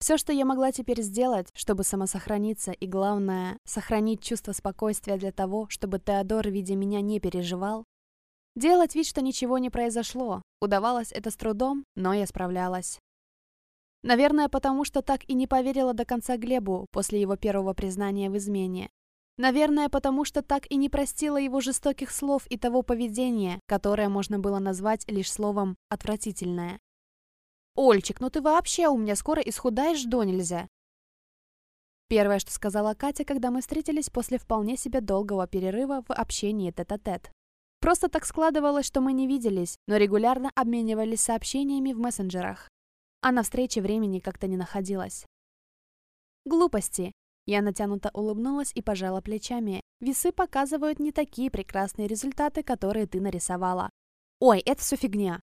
Все, что я могла теперь сделать, чтобы самосохраниться, и главное, сохранить чувство спокойствия для того, чтобы Теодор, видя меня, не переживал, делать вид, что ничего не произошло. Удавалось это с трудом, но я справлялась. Наверное, потому что так и не поверила до конца Глебу после его первого признания в измене. Наверное, потому что так и не простила его жестоких слов и того поведения, которое можно было назвать лишь словом «отвратительное». «Ольчик, ну ты вообще у меня скоро исхудаешь до нельзя!» Первое, что сказала Катя, когда мы встретились после вполне себе долгого перерыва в общении тет-а-тет. -тет. Просто так складывалось, что мы не виделись, но регулярно обменивались сообщениями в мессенджерах. А на встрече времени как-то не находилось. Глупости. Я натянуто улыбнулась и пожала плечами. Весы показывают не такие прекрасные результаты, которые ты нарисовала. Ой, это все фигня.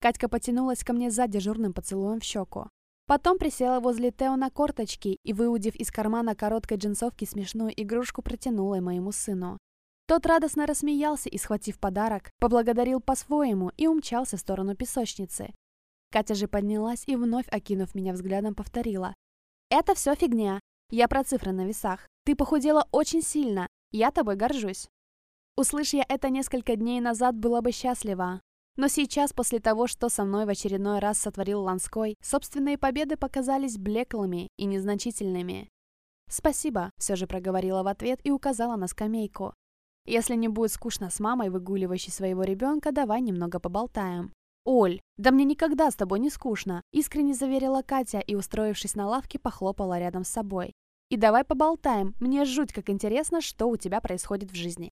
Катька потянулась ко мне за дежурным поцелуем в щеку. Потом присела возле Тео на корточки и, выудив из кармана короткой джинсовки смешную игрушку, протянула моему сыну. Тот радостно рассмеялся и, схватив подарок, поблагодарил по-своему и умчался в сторону песочницы. Катя же поднялась и, вновь окинув меня взглядом, повторила. «Это все фигня. Я про цифры на весах. Ты похудела очень сильно. Я тобой горжусь». Услышь я это несколько дней назад, была бы счастлива. Но сейчас, после того, что со мной в очередной раз сотворил Ланской, собственные победы показались блеклыми и незначительными. «Спасибо», — все же проговорила в ответ и указала на скамейку. «Если не будет скучно с мамой, выгуливающей своего ребенка, давай немного поболтаем». «Оль, да мне никогда с тобой не скучно», — искренне заверила Катя и, устроившись на лавке, похлопала рядом с собой. «И давай поболтаем, мне жуть как интересно, что у тебя происходит в жизни».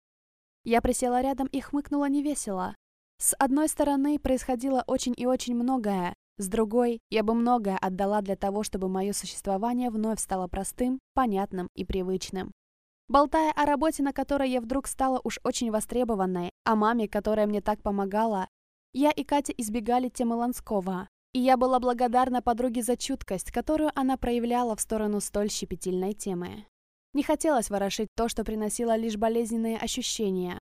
Я присела рядом и хмыкнула невесело. С одной стороны, происходило очень и очень многое, с другой, я бы многое отдала для того, чтобы мое существование вновь стало простым, понятным и привычным. Болтая о работе, на которой я вдруг стала уж очень востребованной, о маме, которая мне так помогала, я и Катя избегали темы Ланского. И я была благодарна подруге за чуткость, которую она проявляла в сторону столь щепетильной темы. Не хотелось ворошить то, что приносило лишь болезненные ощущения,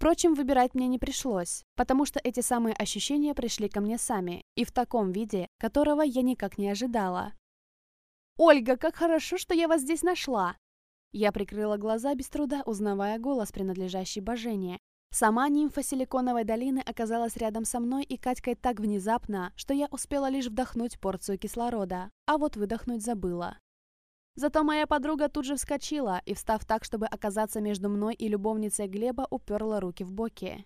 Впрочем, выбирать мне не пришлось, потому что эти самые ощущения пришли ко мне сами, и в таком виде, которого я никак не ожидала. «Ольга, как хорошо, что я вас здесь нашла!» Я прикрыла глаза без труда, узнавая голос, принадлежащий Божене. Сама нимфа Силиконовой долины оказалась рядом со мной и Катькой так внезапно, что я успела лишь вдохнуть порцию кислорода, а вот выдохнуть забыла. Зато моя подруга тут же вскочила и, встав так, чтобы оказаться между мной и любовницей Глеба, уперла руки в боки.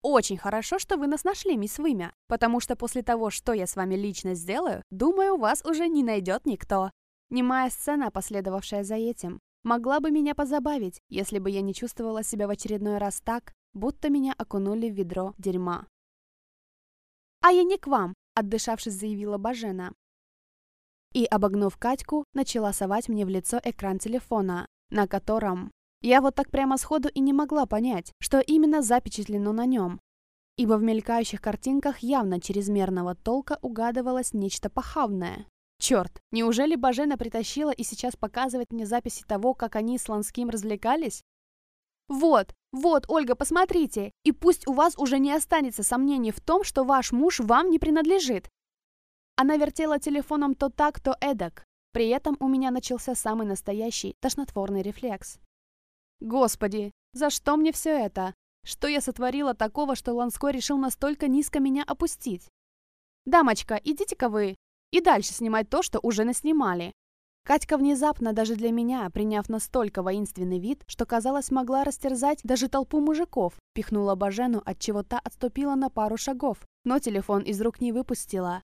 «Очень хорошо, что вы нас нашли, мисс Вымя, потому что после того, что я с вами лично сделаю, думаю, вас уже не найдет никто». Немая сцена, последовавшая за этим, могла бы меня позабавить, если бы я не чувствовала себя в очередной раз так, будто меня окунули в ведро дерьма. «А я не к вам», — отдышавшись, заявила Бажена и, обогнув Катьку, начала совать мне в лицо экран телефона, на котором... Я вот так прямо сходу и не могла понять, что именно запечатлено на нем, ибо в мелькающих картинках явно чрезмерного толка угадывалось нечто похабное. Черт, неужели Бажена притащила и сейчас показывает мне записи того, как они с Ланским развлекались? Вот, вот, Ольга, посмотрите, и пусть у вас уже не останется сомнений в том, что ваш муж вам не принадлежит. Она вертела телефоном то так, то эдак. При этом у меня начался самый настоящий тошнотворный рефлекс. Господи, за что мне все это? Что я сотворила такого, что Ланской решил настолько низко меня опустить? Дамочка, идите-ка вы и дальше снимать то, что уже наснимали. Катька внезапно, даже для меня, приняв настолько воинственный вид, что, казалось, могла растерзать даже толпу мужиков, пихнула Бажену, от чего та отступила на пару шагов, но телефон из рук не выпустила,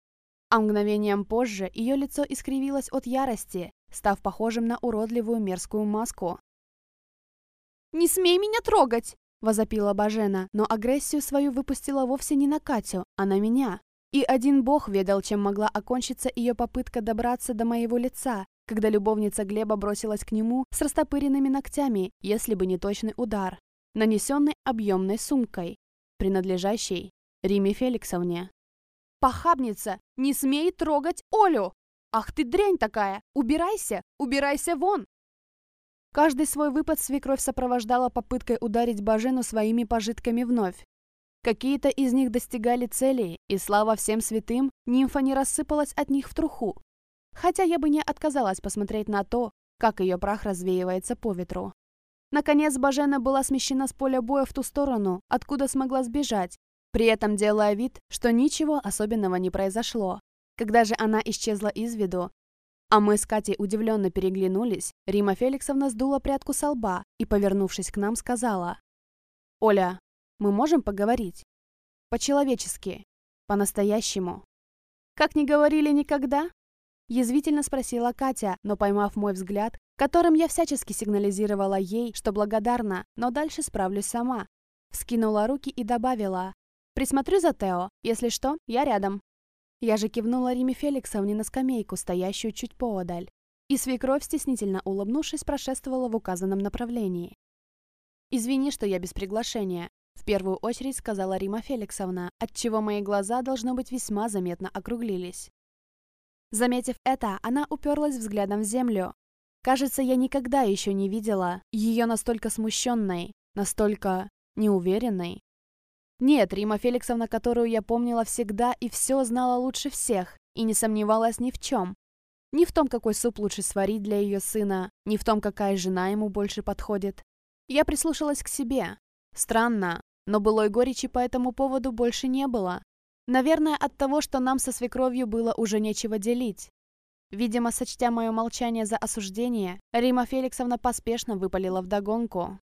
а мгновением позже ее лицо искривилось от ярости, став похожим на уродливую мерзкую маску. «Не смей меня трогать!» – возопила Бажена, но агрессию свою выпустила вовсе не на Катю, а на меня. И один бог ведал, чем могла окончиться ее попытка добраться до моего лица, когда любовница Глеба бросилась к нему с растопыренными ногтями, если бы не точный удар, нанесенный объемной сумкой, принадлежащей Риме Феликсовне. «Похабница! Не смей трогать Олю! Ах ты дрянь такая! Убирайся! Убирайся вон!» Каждый свой выпад свекровь сопровождала попыткой ударить Бажену своими пожитками вновь. Какие-то из них достигали целей, и слава всем святым, нимфа не рассыпалась от них в труху. Хотя я бы не отказалась посмотреть на то, как ее прах развеивается по ветру. Наконец Бажена была смещена с поля боя в ту сторону, откуда смогла сбежать, при этом делая вид, что ничего особенного не произошло. Когда же она исчезла из виду, а мы с Катей удивленно переглянулись, Рима Феликсовна сдула прядку со лба и, повернувшись к нам, сказала. «Оля, мы можем поговорить? По-человечески, по-настоящему». «Как не говорили никогда?» Язвительно спросила Катя, но поймав мой взгляд, которым я всячески сигнализировала ей, что благодарна, но дальше справлюсь сама. Скинула руки и добавила. «Присмотрю за Тео. Если что, я рядом». Я же кивнула Риме Феликсовне на скамейку, стоящую чуть поодаль. И свекровь, стеснительно улыбнувшись, прошествовала в указанном направлении. «Извини, что я без приглашения», — в первую очередь сказала Рима Феликсовна, отчего мои глаза, должно быть, весьма заметно округлились. Заметив это, она уперлась взглядом в землю. Кажется, я никогда еще не видела ее настолько смущенной, настолько неуверенной. Нет, Рима Феликсовна, которую я помнила всегда и все знала лучше всех, и не сомневалась ни в чем. Ни в том, какой суп лучше сварить для ее сына, ни в том, какая жена ему больше подходит. Я прислушалась к себе. Странно, но былой горечи по этому поводу больше не было. Наверное, от того, что нам со свекровью было уже нечего делить. Видимо, сочтя мое молчание за осуждение, Рима Феликсовна поспешно выпалила вдогонку.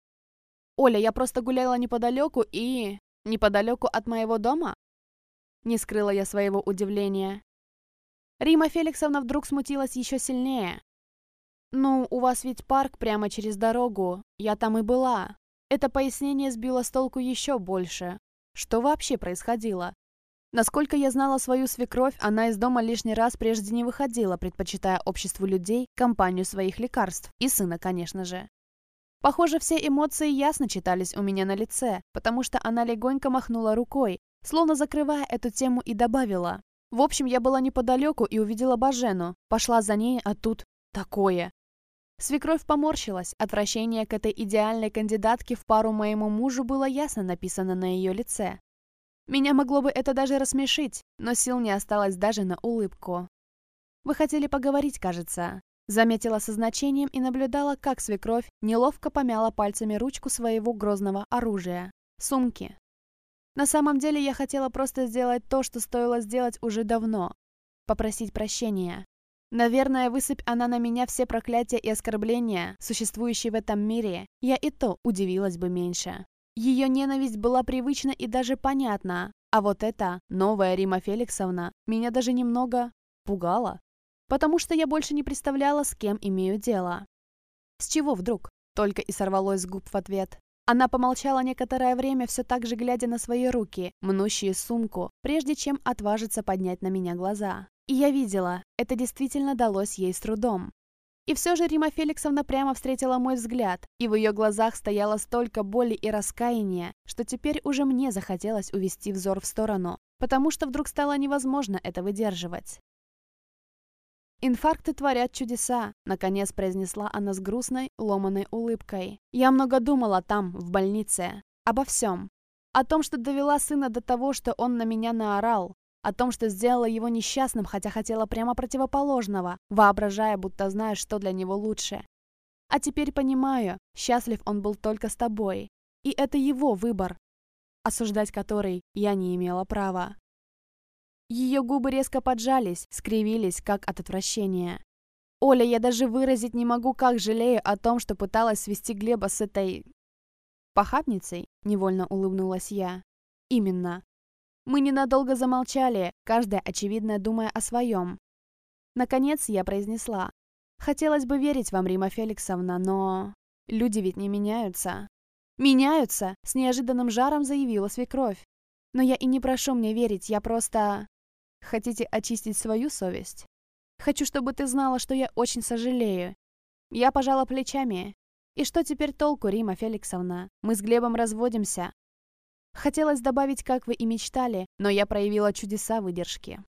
«Оля, я просто гуляла неподалеку и...» Неподалеку от моего дома?» Не скрыла я своего удивления. Рима Феликсовна вдруг смутилась еще сильнее. «Ну, у вас ведь парк прямо через дорогу. Я там и была». Это пояснение сбило с толку еще больше. Что вообще происходило? Насколько я знала свою свекровь, она из дома лишний раз прежде не выходила, предпочитая обществу людей, компанию своих лекарств. И сына, конечно же. Похоже, все эмоции ясно читались у меня на лице, потому что она легонько махнула рукой, словно закрывая эту тему и добавила. В общем, я была неподалеку и увидела Бажену. Пошла за ней, а тут такое. Свекровь поморщилась. Отвращение к этой идеальной кандидатке в пару моему мужу было ясно написано на ее лице. Меня могло бы это даже рассмешить, но сил не осталось даже на улыбку. «Вы хотели поговорить, кажется», Заметила со значением и наблюдала, как свекровь неловко помяла пальцами ручку своего грозного оружия — сумки. На самом деле я хотела просто сделать то, что стоило сделать уже давно — попросить прощения. Наверное, высыпь она на меня все проклятия и оскорбления, существующие в этом мире, я и то удивилась бы меньше. Ее ненависть была привычна и даже понятна, а вот эта, новая Рима Феликсовна, меня даже немного пугала потому что я больше не представляла, с кем имею дело. С чего вдруг? Только и сорвалось с губ в ответ. Она помолчала некоторое время, все так же глядя на свои руки, мнущие сумку, прежде чем отважиться поднять на меня глаза. И я видела, это действительно далось ей с трудом. И все же Рима Феликсовна прямо встретила мой взгляд, и в ее глазах стояло столько боли и раскаяния, что теперь уже мне захотелось увести взор в сторону, потому что вдруг стало невозможно это выдерживать. «Инфаркты творят чудеса», — наконец произнесла она с грустной, ломаной улыбкой. «Я много думала там, в больнице. Обо всем. О том, что довела сына до того, что он на меня наорал. О том, что сделала его несчастным, хотя хотела прямо противоположного, воображая, будто знаешь, что для него лучше. А теперь понимаю, счастлив он был только с тобой. И это его выбор, осуждать который я не имела права. Ее губы резко поджались, скривились, как от отвращения. «Оля, я даже выразить не могу, как жалею о том, что пыталась свести Глеба с этой... похабницей?» — невольно улыбнулась я. «Именно. Мы ненадолго замолчали, каждая, очевидно, думая о своем. Наконец я произнесла. Хотелось бы верить вам, Рима Феликсовна, но... Люди ведь не меняются. «Меняются!» — с неожиданным жаром заявила свекровь. «Но я и не прошу мне верить, я просто...» Хотите очистить свою совесть? Хочу, чтобы ты знала, что я очень сожалею. Я пожала плечами. И что теперь толку, Рима Феликсовна? Мы с Глебом разводимся. Хотелось добавить, как вы и мечтали, но я проявила чудеса выдержки.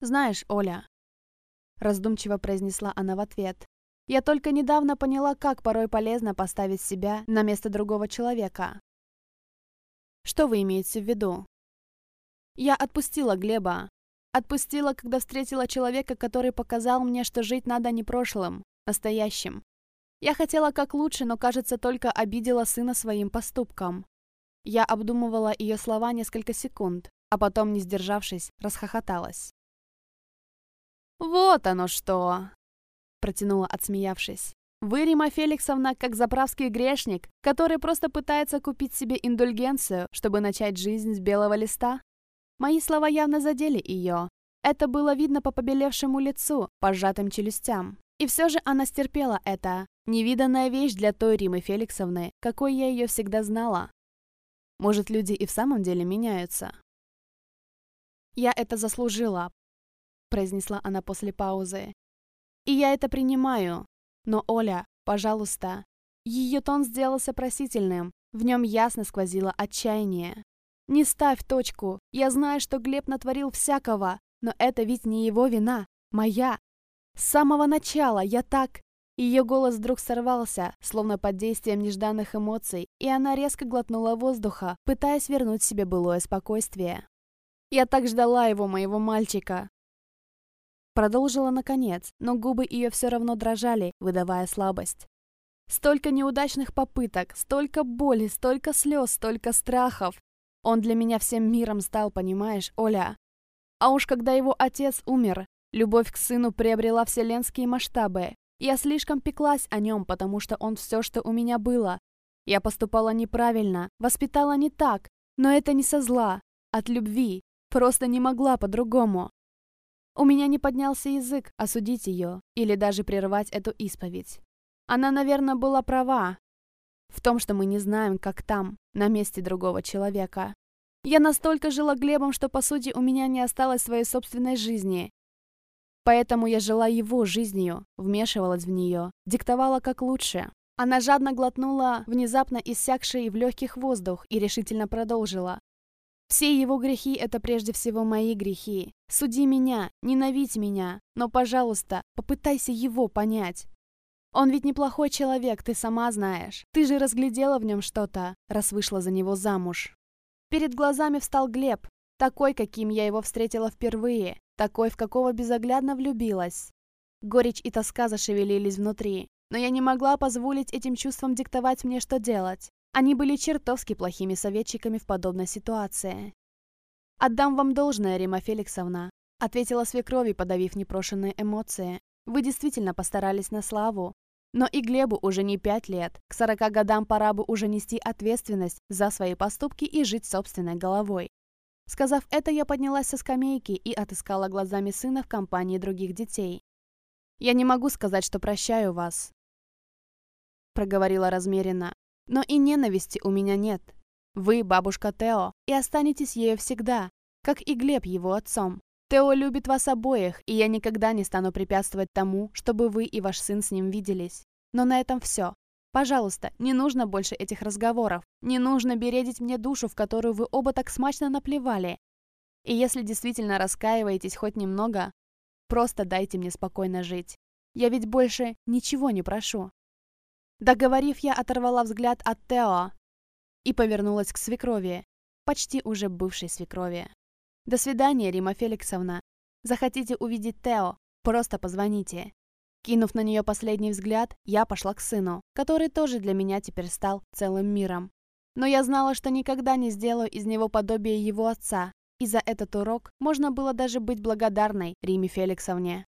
«Знаешь, Оля», — раздумчиво произнесла она в ответ, «я только недавно поняла, как порой полезно поставить себя на место другого человека». «Что вы имеете в виду?» Я отпустила Глеба. Отпустила, когда встретила человека, который показал мне, что жить надо не прошлым, настоящим. Я хотела как лучше, но, кажется, только обидела сына своим поступком. Я обдумывала ее слова несколько секунд, а потом, не сдержавшись, расхохоталась. «Вот оно что!» — протянула, отсмеявшись. «Вы, Рима Феликсовна, как заправский грешник, который просто пытается купить себе индульгенцию, чтобы начать жизнь с белого листа?» Мои слова явно задели ее. Это было видно по побелевшему лицу, по сжатым челюстям. И все же она стерпела это. Невиданная вещь для той Римы Феликсовны, какой я ее всегда знала. Может, люди и в самом деле меняются. «Я это заслужила», — произнесла она после паузы. «И я это принимаю. Но, Оля, пожалуйста». Ее тон сделался просительным, в нем ясно сквозило отчаяние. «Не ставь точку. Я знаю, что Глеб натворил всякого, но это ведь не его вина, моя. С самого начала я так...» Ее голос вдруг сорвался, словно под действием нежданных эмоций, и она резко глотнула воздуха, пытаясь вернуть себе былое спокойствие. «Я так ждала его, моего мальчика!» Продолжила наконец, но губы ее все равно дрожали, выдавая слабость. Столько неудачных попыток, столько боли, столько слез, столько страхов. Он для меня всем миром стал, понимаешь, Оля? А уж когда его отец умер, любовь к сыну приобрела вселенские масштабы. Я слишком пеклась о нем, потому что он все, что у меня было. Я поступала неправильно, воспитала не так, но это не со зла, от любви. Просто не могла по-другому. У меня не поднялся язык осудить ее или даже прервать эту исповедь. Она, наверное, была права в том, что мы не знаем, как там, на месте другого человека. Я настолько жила Глебом, что, по сути, у меня не осталось своей собственной жизни. Поэтому я жила его жизнью, вмешивалась в нее, диктовала как лучше. Она жадно глотнула внезапно иссякший в легких воздух и решительно продолжила. «Все его грехи — это прежде всего мои грехи. Суди меня, ненавидь меня, но, пожалуйста, попытайся его понять. Он ведь неплохой человек, ты сама знаешь. Ты же разглядела в нем что-то, раз вышла за него замуж». Перед глазами встал Глеб, такой, каким я его встретила впервые, такой, в какого безоглядно влюбилась. Горечь и тоска зашевелились внутри, но я не могла позволить этим чувствам диктовать мне, что делать. Они были чертовски плохими советчиками в подобной ситуации. «Отдам вам должное, Рима Феликсовна», — ответила свекрови, подавив непрошенные эмоции. «Вы действительно постарались на славу. Но и Глебу уже не пять лет. К сорока годам пора бы уже нести ответственность за свои поступки и жить собственной головой. Сказав это, я поднялась со скамейки и отыскала глазами сына в компании других детей. «Я не могу сказать, что прощаю вас», — проговорила размеренно. «Но и ненависти у меня нет. Вы бабушка Тео, и останетесь ею всегда, как и Глеб его отцом. Тео любит вас обоих, и я никогда не стану препятствовать тому, чтобы вы и ваш сын с ним виделись. Но на этом все. Пожалуйста, не нужно больше этих разговоров. Не нужно бередить мне душу, в которую вы оба так смачно наплевали. И если действительно раскаиваетесь хоть немного, просто дайте мне спокойно жить. Я ведь больше ничего не прошу. Договорив, я оторвала взгляд от Тео и повернулась к свекрови, почти уже бывшей свекрови. До свидания, Рима Феликсовна. Захотите увидеть Тео, просто позвоните. Кинув на нее последний взгляд, я пошла к сыну, который тоже для меня теперь стал целым миром. Но я знала, что никогда не сделаю из него подобие его отца, и за этот урок можно было даже быть благодарной Риме Феликсовне.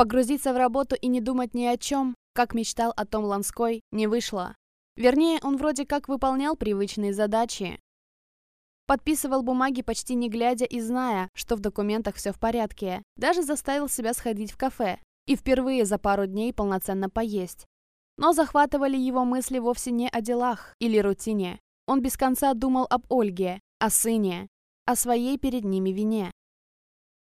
Погрузиться в работу и не думать ни о чем, как мечтал о том Ланской, не вышло. Вернее, он вроде как выполнял привычные задачи. Подписывал бумаги почти не глядя и зная, что в документах все в порядке. Даже заставил себя сходить в кафе. И впервые за пару дней полноценно поесть. Но захватывали его мысли вовсе не о делах или рутине. Он без конца думал об Ольге, о сыне, о своей перед ними вине.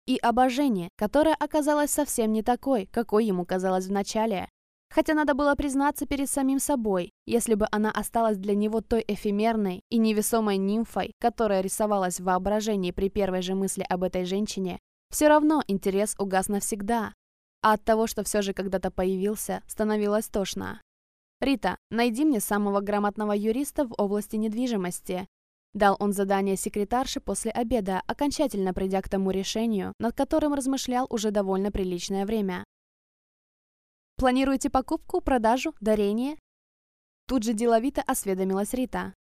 И об Жене, которая оказалась совсем не такой, какой ему казалось вначале. Хотя надо было признаться перед самим собой, если бы она осталась для него той эфемерной и невесомой нимфой, которая рисовалась в воображении при первой же мысли об этой женщине, все равно интерес угас навсегда. А от того, что все же когда-то появился, становилось тошно. «Рита, найди мне самого грамотного юриста в области недвижимости». Дал он задание секретарше после обеда, окончательно придя к тому решению, над которым размышлял уже довольно приличное время. «Планируете покупку, продажу, дарение?» Тут же деловито осведомилась Рита.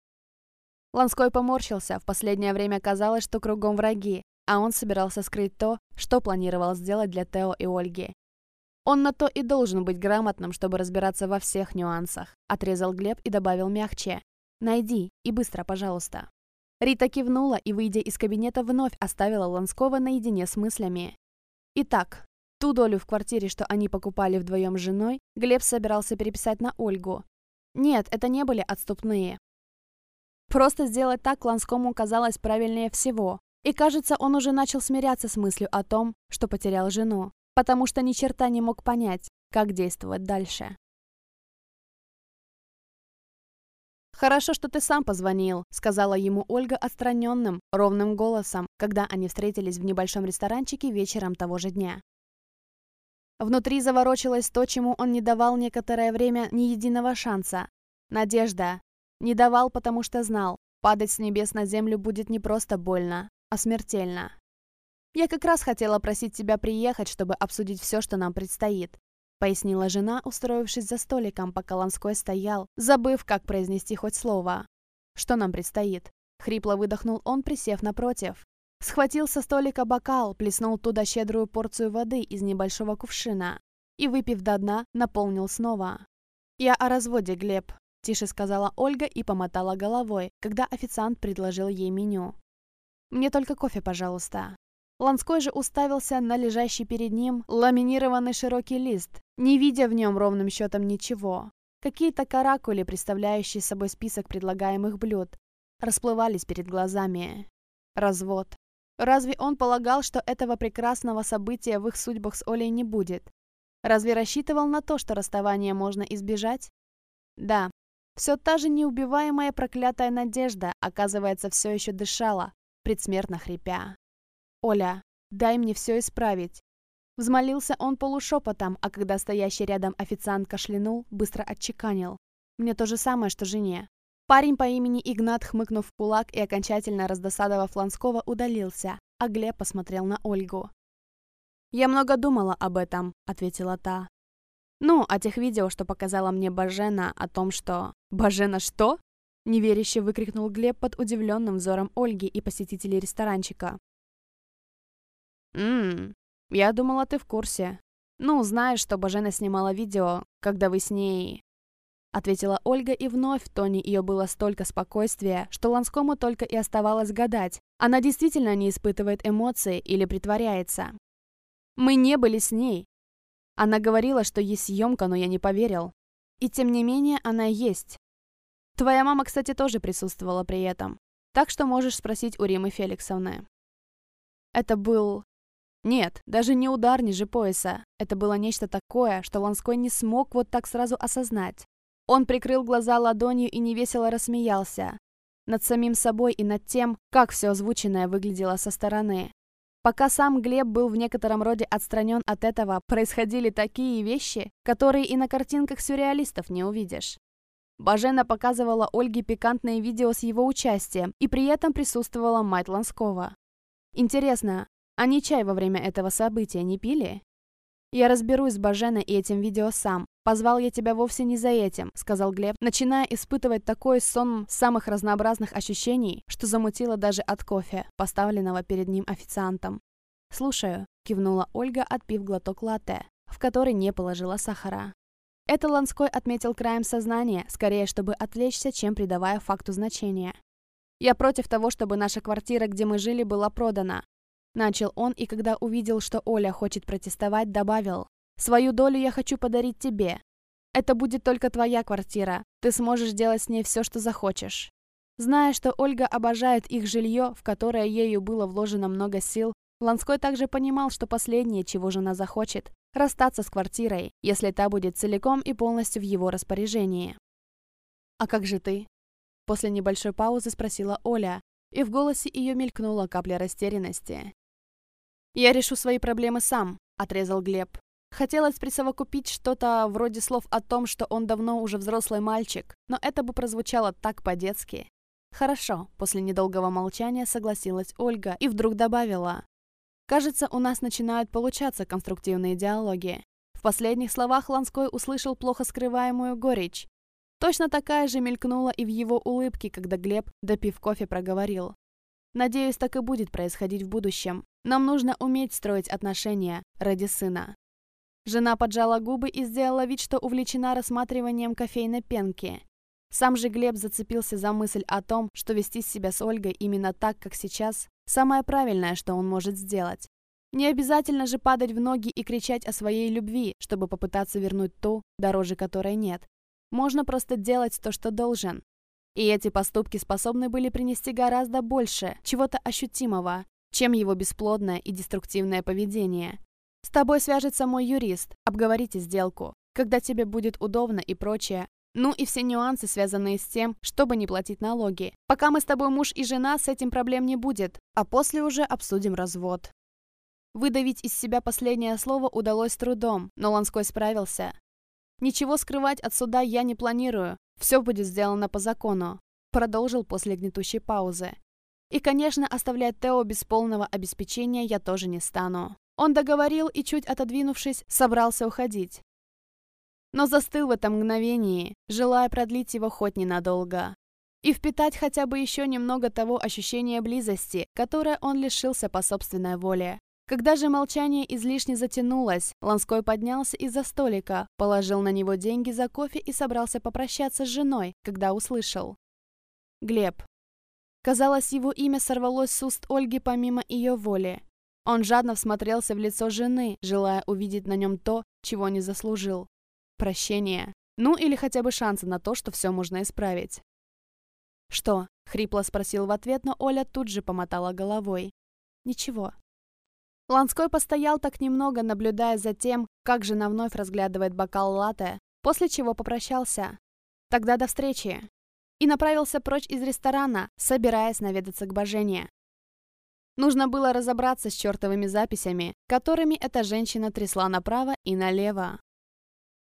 Ланской поморщился, в последнее время казалось, что кругом враги, а он собирался скрыть то, что планировал сделать для Тео и Ольги. Он на то и должен быть грамотным, чтобы разбираться во всех нюансах. Отрезал Глеб и добавил мягче. «Найди, и быстро, пожалуйста». Рита кивнула и, выйдя из кабинета, вновь оставила Ланского наедине с мыслями. Итак, ту долю в квартире, что они покупали вдвоем с женой, Глеб собирался переписать на Ольгу. Нет, это не были отступные. Просто сделать так Ланскому казалось правильнее всего. И кажется, он уже начал смиряться с мыслью о том, что потерял жену потому что ни черта не мог понять, как действовать дальше. «Хорошо, что ты сам позвонил», — сказала ему Ольга отстраненным, ровным голосом, когда они встретились в небольшом ресторанчике вечером того же дня. Внутри заворочилось то, чему он не давал некоторое время ни единого шанса. Надежда. Не давал, потому что знал, падать с небес на землю будет не просто больно, а смертельно. «Я как раз хотела просить тебя приехать, чтобы обсудить все, что нам предстоит», пояснила жена, устроившись за столиком, пока Ланской стоял, забыв, как произнести хоть слово. «Что нам предстоит?» Хрипло выдохнул он, присев напротив. Схватил со столика бокал, плеснул туда щедрую порцию воды из небольшого кувшина и, выпив до дна, наполнил снова. «Я о разводе, Глеб», – тише сказала Ольга и помотала головой, когда официант предложил ей меню. «Мне только кофе, пожалуйста». Ланской же уставился на лежащий перед ним ламинированный широкий лист, не видя в нем ровным счетом ничего. Какие-то каракули, представляющие собой список предлагаемых блюд, расплывались перед глазами. Развод. Разве он полагал, что этого прекрасного события в их судьбах с Олей не будет? Разве рассчитывал на то, что расставание можно избежать? Да, все та же неубиваемая проклятая надежда, оказывается, все еще дышала, предсмертно хрипя. «Оля, дай мне все исправить». Взмолился он полушепотом, а когда стоящий рядом официант кашлянул, быстро отчеканил. «Мне то же самое, что жене». Парень по имени Игнат, хмыкнув в кулак и окончательно раздосадовав Ланского, удалился, а Глеб посмотрел на Ольгу. «Я много думала об этом», — ответила та. «Ну, о тех видео, что показала мне Бажена, о том, что...» «Бажена что?» — неверяще выкрикнул Глеб под удивленным взором Ольги и посетителей ресторанчика. «Ммм, я думала, ты в курсе. Ну, знаешь, что Бажена снимала видео, когда вы с ней...» Ответила Ольга, и вновь в тоне ее было столько спокойствия, что Ланскому только и оставалось гадать, она действительно не испытывает эмоций или притворяется. «Мы не были с ней». Она говорила, что есть съемка, но я не поверил. И тем не менее, она есть. Твоя мама, кстати, тоже присутствовала при этом. Так что можешь спросить у Римы Феликсовны. Это был нет, даже не удар ниже пояса. Это было нечто такое, что Ланской не смог вот так сразу осознать. Он прикрыл глаза ладонью и невесело рассмеялся. Над самим собой и над тем, как все озвученное выглядело со стороны. Пока сам Глеб был в некотором роде отстранен от этого, происходили такие вещи, которые и на картинках сюрреалистов не увидишь. Бажена показывала Ольге пикантные видео с его участием, и при этом присутствовала мать Ланского. Интересно, они чай во время этого события не пили? Я разберусь с Баженой и этим видео сам. Позвал я тебя вовсе не за этим, сказал Глеб, начиная испытывать такой сон самых разнообразных ощущений, что замутило даже от кофе, поставленного перед ним официантом. «Слушаю», — кивнула Ольга, отпив глоток латте, в который не положила сахара. Это Ланской отметил краем сознания, скорее, чтобы отвлечься, чем придавая факту значения. «Я против того, чтобы наша квартира, где мы жили, была продана. Начал он, и когда увидел, что Оля хочет протестовать, добавил. «Свою долю я хочу подарить тебе. Это будет только твоя квартира. Ты сможешь делать с ней все, что захочешь». Зная, что Ольга обожает их жилье, в которое ею было вложено много сил, Ланской также понимал, что последнее, чего жена захочет, расстаться с квартирой, если та будет целиком и полностью в его распоряжении. «А как же ты?» После небольшой паузы спросила Оля, и в голосе ее мелькнула капля растерянности. «Я решу свои проблемы сам», — отрезал Глеб. Хотелось присовокупить что-то вроде слов о том, что он давно уже взрослый мальчик, но это бы прозвучало так по-детски. «Хорошо», — после недолгого молчания согласилась Ольга и вдруг добавила. «Кажется, у нас начинают получаться конструктивные диалоги». В последних словах Ланской услышал плохо скрываемую горечь. Точно такая же мелькнула и в его улыбке, когда Глеб, допив кофе, проговорил. «Надеюсь, так и будет происходить в будущем. Нам нужно уметь строить отношения ради сына». Жена поджала губы и сделала вид, что увлечена рассматриванием кофейной пенки. Сам же Глеб зацепился за мысль о том, что вести себя с Ольгой именно так, как сейчас, самое правильное, что он может сделать. Не обязательно же падать в ноги и кричать о своей любви, чтобы попытаться вернуть ту, дороже которой нет. Можно просто делать то, что должен. И эти поступки способны были принести гораздо больше, чего-то ощутимого, чем его бесплодное и деструктивное поведение. С тобой свяжется мой юрист, обговорите сделку. Когда тебе будет удобно и прочее, ну и все нюансы, связанные с тем, чтобы не платить налоги. Пока мы с тобой муж и жена, с этим проблем не будет, а после уже обсудим развод. Выдавить из себя последнее слово удалось трудом, но Ланской справился. «Ничего скрывать от суда я не планирую, все будет сделано по закону», продолжил после гнетущей паузы. «И, конечно, оставлять Тео без полного обеспечения я тоже не стану». Он договорил и, чуть отодвинувшись, собрался уходить но застыл в этом мгновении, желая продлить его хоть ненадолго. И впитать хотя бы еще немного того ощущения близости, которое он лишился по собственной воле. Когда же молчание излишне затянулось, Ланской поднялся из-за столика, положил на него деньги за кофе и собрался попрощаться с женой, когда услышал. Глеб. Казалось, его имя сорвалось с уст Ольги помимо ее воли. Он жадно всмотрелся в лицо жены, желая увидеть на нем то, чего не заслужил прощения. Ну или хотя бы шанса на то, что все можно исправить. «Что?» — хрипло спросил в ответ, но Оля тут же помотала головой. «Ничего». Ланской постоял так немного, наблюдая за тем, как жена вновь разглядывает бокал латте, после чего попрощался. «Тогда до встречи!» И направился прочь из ресторана, собираясь наведаться к Божене. Нужно было разобраться с чертовыми записями, которыми эта женщина трясла направо и налево.